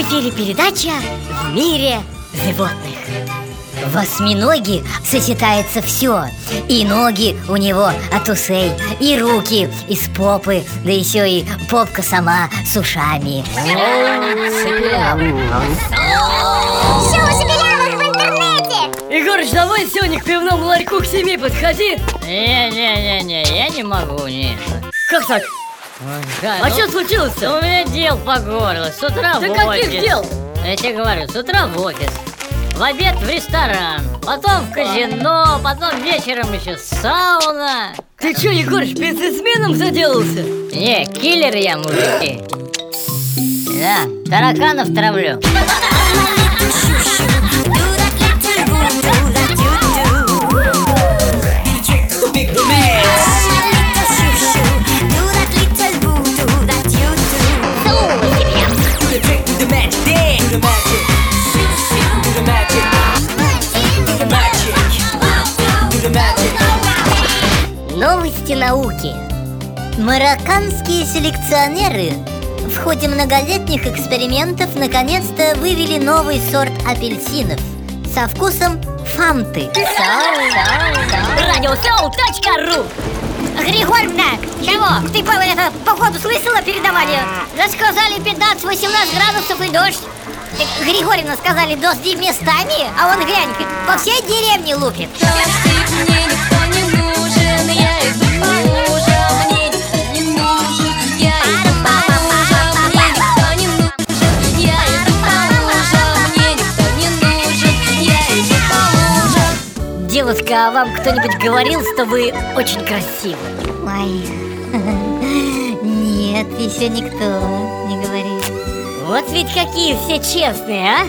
Передача в мире животных В осьминоге сочетается все И ноги у него от усей И руки из попы Да еще и попка сама с ушами Шоу Шепелявых в интернете! Егорыч, давай сегодня к пивному ларьку к семи подходи Не-не-не-не, я не могу, не. Как так? Да, А ну, что случилось-то? У меня дел по горло, с утра Да в каких офис. дел? Я тебе говорю, с утра в офис, в обед в ресторан, потом в казино, потом вечером еще сауна. Ты что, Егорыч, бизнесменом заделался? Не, киллер я, мужики. Да, тараканов травлю. Новости науки Марокканские селекционеры в ходе многолетних экспериментов наконец-то вывели новый сорт апельсинов со вкусом фанты. Радиосоу.ру Григорьевна, чего? Ты по, это, походу слышала, передавали? Да сказали 15-18 градусов и дождь. Так Григорьевна сказали, дожди местами, а он глянь, по всей деревне лупит. Мне никто не Девушка, а вам кто-нибудь говорил, что вы очень красивы? Ой, нет, еще никто не говорит. Вот ведь какие все честные, а?